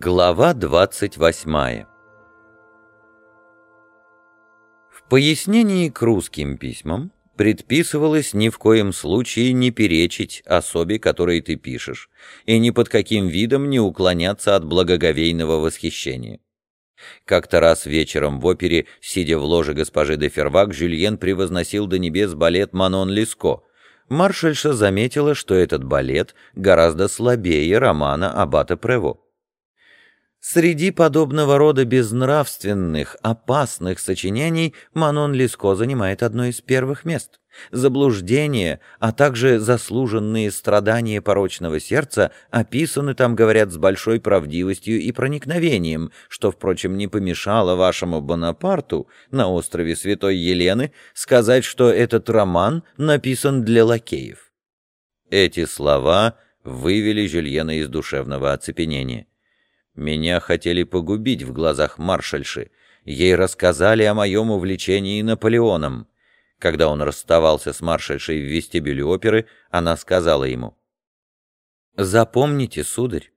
Глава 28 В пояснении к русским письмам предписывалось ни в коем случае не перечить особе, которой ты пишешь, и ни под каким видом не уклоняться от благоговейного восхищения. Как-то раз вечером в опере, сидя в ложе госпожи де Фервак, Жюльен превозносил до небес балет «Манон Леско». Маршальша заметила, что этот балет гораздо слабее романа Аббата Прево. Среди подобного рода безнравственных, опасных сочинений Манон Леско занимает одно из первых мест. Заблуждения, а также заслуженные страдания порочного сердца описаны там, говорят, с большой правдивостью и проникновением, что, впрочем, не помешало вашему Бонапарту на острове Святой Елены сказать, что этот роман написан для лакеев. Эти слова вывели Жюльена из душевного оцепенения. Меня хотели погубить в глазах маршальши. Ей рассказали о моем увлечении Наполеоном. Когда он расставался с маршальшей в вестибюле оперы, она сказала ему. «Запомните, сударь,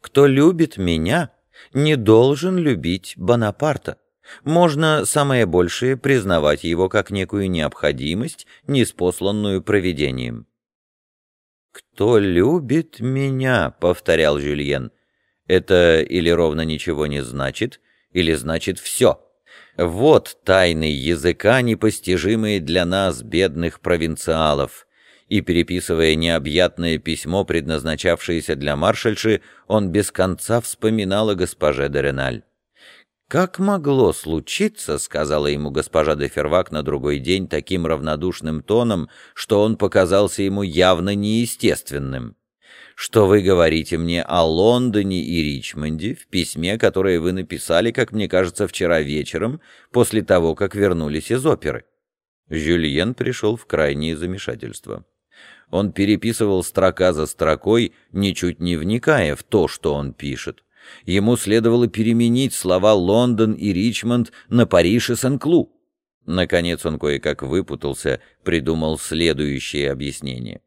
кто любит меня, не должен любить Бонапарта. Можно самое большее признавать его как некую необходимость, неспосланную провидением». «Кто любит меня», — повторял Жюльен, — это или ровно ничего не значит, или значит все. Вот тайны языка, непостижимые для нас, бедных провинциалов. И переписывая необъятное письмо, предназначавшееся для маршальши, он без конца вспоминал о госпоже де Реналь. «Как могло случиться, — сказала ему госпожа де Фервак на другой день таким равнодушным тоном, что он показался ему явно неестественным что вы говорите мне о Лондоне и Ричмонде в письме, которое вы написали, как мне кажется, вчера вечером, после того, как вернулись из оперы». Жюльен пришел в крайнее замешательство. Он переписывал строка за строкой, ничуть не вникая в то, что он пишет. Ему следовало переменить слова «Лондон» и «Ричмонд» на «Париж» и «Сен-Клу». Наконец он кое-как выпутался, придумал следующее объяснение.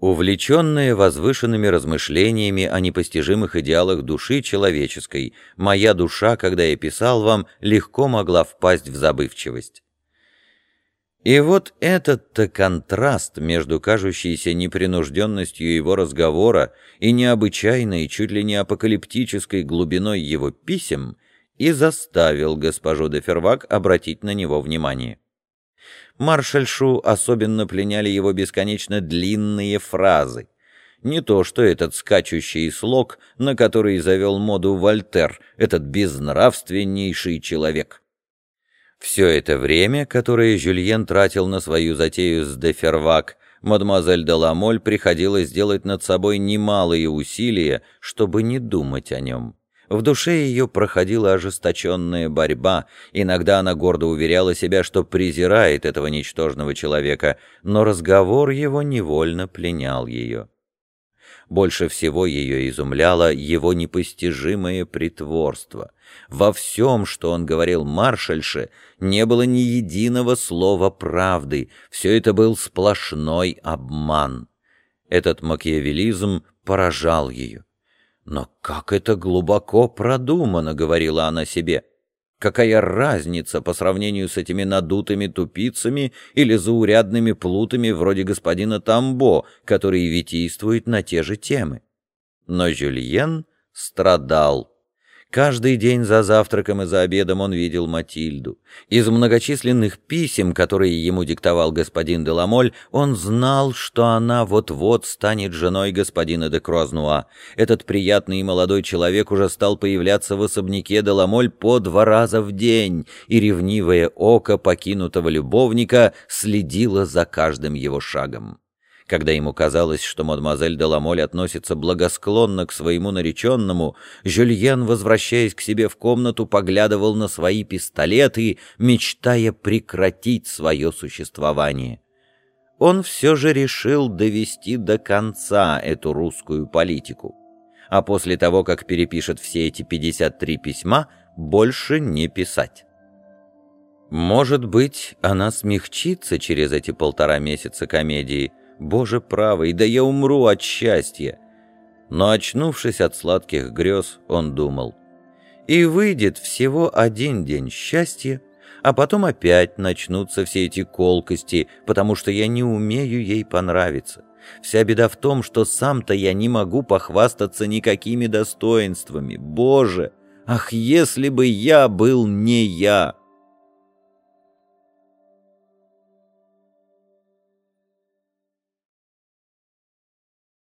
Увлеченная возвышенными размышлениями о непостижимых идеалах души человеческой, моя душа, когда я писал вам, легко могла впасть в забывчивость. И вот этот-то контраст между кажущейся непринужденностью его разговора и необычайной, чуть ли не апокалиптической глубиной его писем и заставил госпожу де Фервак обратить на него внимание. Маршальшу особенно пленяли его бесконечно длинные фразы. Не то, что этот скачущий слог, на который завел моду Вольтер, этот безнравственнейший человек. Все это время, которое Жюльен тратил на свою затею с де Фервак, мадемуазель де Ламоль приходилось делать над собой немалые усилия, чтобы не думать о нем. В душе ее проходила ожесточенная борьба, иногда она гордо уверяла себя, что презирает этого ничтожного человека, но разговор его невольно пленял ее. Больше всего ее изумляло его непостижимое притворство. Во всем, что он говорил маршальше, не было ни единого слова правды, все это был сплошной обман. Этот макиавелизм поражал ее. «Но как это глубоко продумано», — говорила она себе. «Какая разница по сравнению с этими надутыми тупицами или заурядными плутами вроде господина Тамбо, который витийствует на те же темы?» Но Жюльен страдал Каждый день за завтраком и за обедом он видел Матильду. Из многочисленных писем, которые ему диктовал господин Деламоль, он знал, что она вот-вот станет женой господина де Крознуа. Этот приятный и молодой человек уже стал появляться в особняке Деламоль по два раза в день, и ревнивое око покинутого любовника следило за каждым его шагом. Когда ему казалось, что мадемуазель де Ламоль относится благосклонно к своему нареченному, Жюльен, возвращаясь к себе в комнату, поглядывал на свои пистолеты, мечтая прекратить свое существование. Он все же решил довести до конца эту русскую политику. А после того, как перепишет все эти 53 письма, больше не писать. Может быть, она смягчится через эти полтора месяца комедии – Боже правый, да я умру от счастья. Но, очнувшись от сладких грез, он думал, «И выйдет всего один день счастья, а потом опять начнутся все эти колкости, потому что я не умею ей понравиться. Вся беда в том, что сам-то я не могу похвастаться никакими достоинствами. Боже, ах, если бы я был не я!»